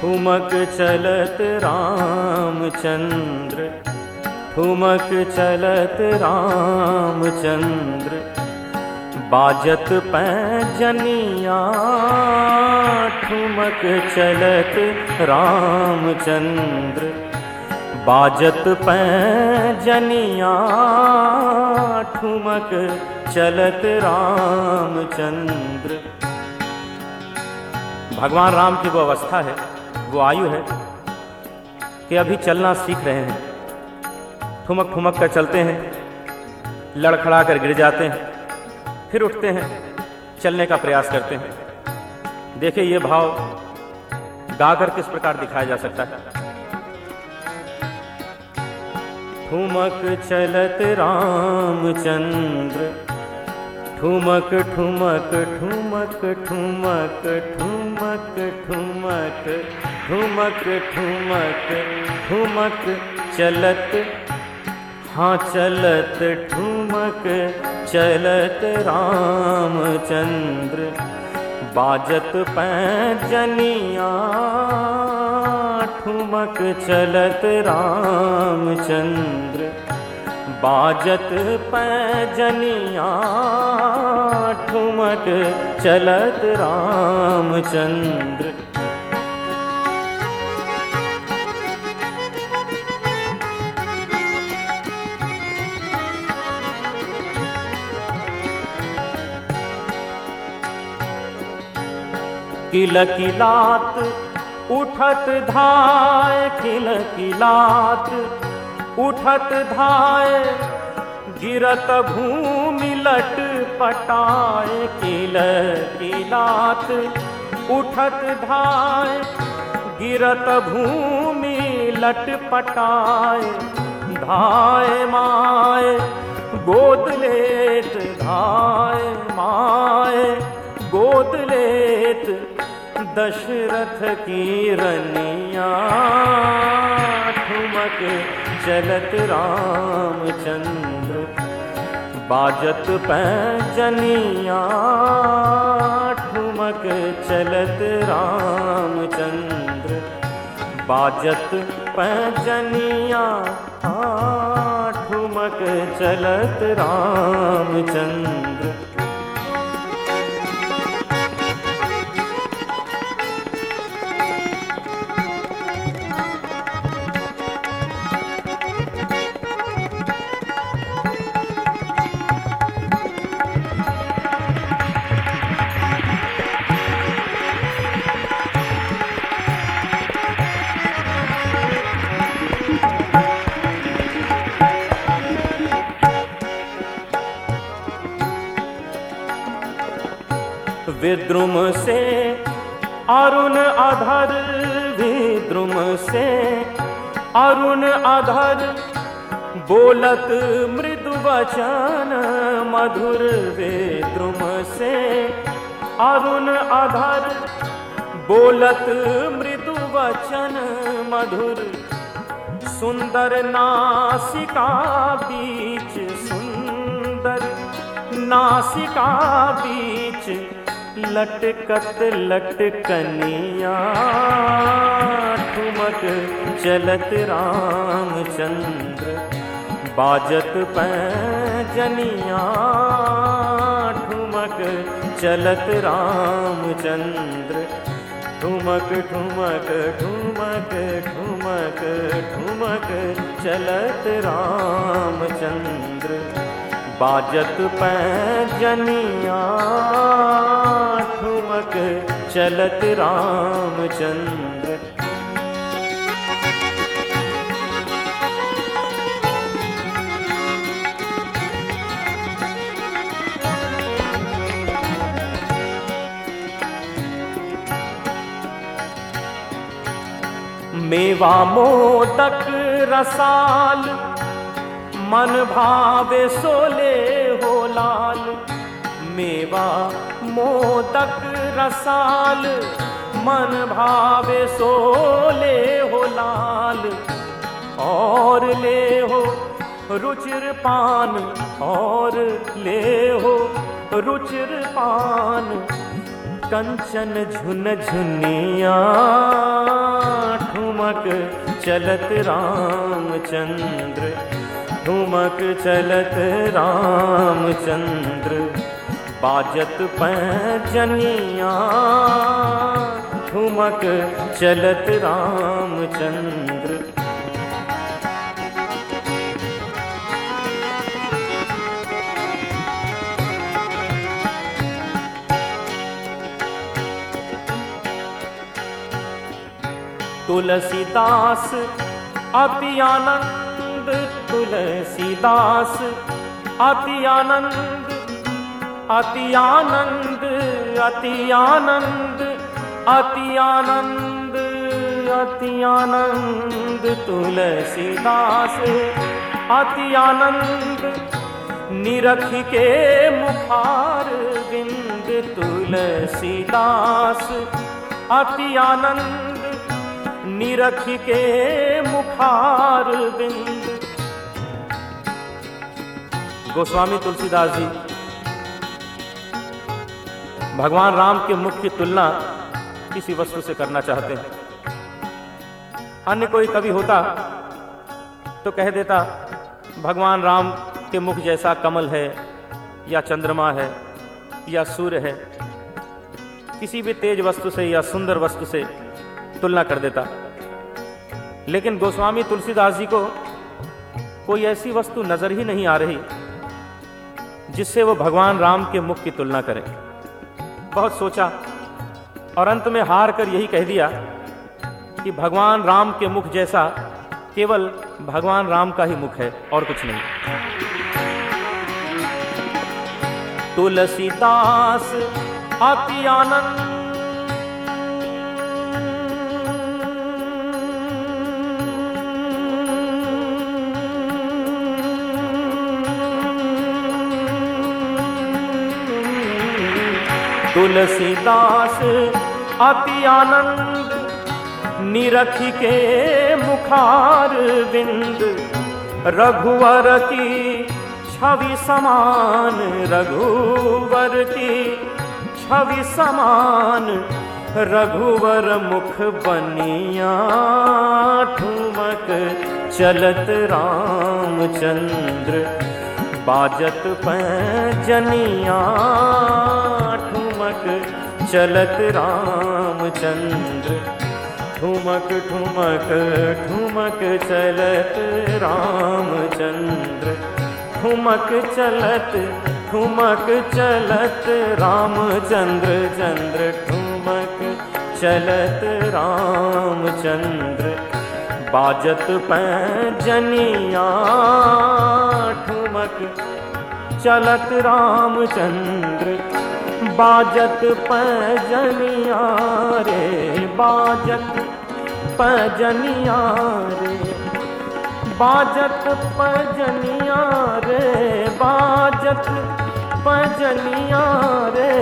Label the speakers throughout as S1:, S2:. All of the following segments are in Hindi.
S1: ठुमक चलत रामचंद्र, ठुमक चलत रामचंद्र, बाजत पैजनिया ठुमक चलत रामचंद्र, बाजत पैजनिया ठुमक चलत रामचंद्र। भगवान राम की वो अवस्था है। वो आयु है कि अभी चलना सीख रहे हैं। ठुमक ठुमक कर चलते हैं, लड़खड़ा कर गिर जाते हैं, फिर उठते हैं, चलने का प्रयास करते हैं। देखिए ये भाव गाकर किस प्रकार दिखाया जा सकता है। ठुमक चलत रामचंद्र, ठुमक ठुमक ठुमक ठुमक ठुमक ठुमक ठुमक ठुमक ठुमक चलत। हाँ चलत ठुमक चलत रामचंद्र बाजत पैजनिया ठुमक चलत रामचंद्र बाजत पैजनिया ठुमक चलत रामचंद्र। किल किलात उठत धाय किल किलात उठत धाय, गिरत भूमि लट पटाए किल किलात उठत धाय, गिरत भूमि लट पटाए धाय माय, गोद लेत धाय माय, गोद लेत दशरथ की रनिया ठुमक। चलत रामचंद्र बाजत पैजनिया ठुमक चलत रामचंद्र बाजत पैजनिया ठुमक चलत रामचंद्र। विद्रुम से, अरुण अधर विद्रुम से, अरुण अधर बोलत मृदु वचन मधुर विद्रुम से, अरुण अधर बोलत मृदु वचन मधुर सुंदर नासिका बीच सुंदर नासिका बीच लटकत लटकनिया, ठुमक चलत रामचंद्र, बाजत पैजनिया, ठुमक चलत रामचंद्र। ठुमक ठुमक ठुमक ठुमक ठुमक चलत रामचंद्र, बाजत पैजनिया चलत रामचंद्र मेवा मोदक रसाल मन भावे सोले हो लाल। मेवा मोदक रसाल मन भावे सो ले हो लाल, और ले हो रुचिर पान, और ले हो रुचिर पान। कंचन झुन झुनिया ठुमक चलत रामचंद्र, ठुमक चलत रामचंद्र। बाजत पैजनिया ठुमक चलत रामचंद्र। तुलसीदास अति आनंद तुलसीदास अति आनंद अति आनंद अति आनंद अति आनंद अति आनंद तुलसीदास। अति आनंद निरख के मुखार बिंद तुलसीदास। अति आनंद निरख के मुखार बिंद। गोस्वामी तुलसीदास जी भगवान राम के मुख की तुलना किसी वस्तु से करना चाहते हैं। अन्य कोई कवि होता तो कह देता, भगवान राम के मुख जैसा कमल है, या चंद्रमा है, या सूर्य है, किसी भी तेज वस्तु से या सुंदर वस्तु से तुलना कर देता। लेकिन गोस्वामी तुलसीदास जी को कोई ऐसी वस्तु नज़र ही नहीं आ रही, जिससे वो भगवान राम के मुख की तुलना करें। बहुत सोचा और अंत में हार कर यही कह दिया कि भगवान राम के मुख जैसा केवल भगवान राम का ही मुख है और कुछ नहीं। तुलसीदास अति आनंद तुलसीदास, अति आनंद, निरख के मुखार बिंद, रघुवर की छवि समान, रघुवर की छवि समान, रघुवर मुख बनिया, ठुमक चलत रामचंद्र, बाजत पैजनिया ठुमक चलत रामचंद्र। ठुमक ठुमक ठुमक चलत रामचंद्र। ठुमक चलत ठुमक चलत रामचंद्र। चंद्र ठुमक चलत रामचंद्र। बाजत पैजनिया ठुमक चलत रामचंद्र। बाजत पैजनिया रे, बाजत पैजनिया रे। बाजत पैजनिया रे, बाजत पैजनिया रे।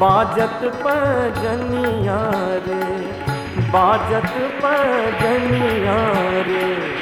S1: बाजत पैजनिया रे, बाजत पैजनिया रे।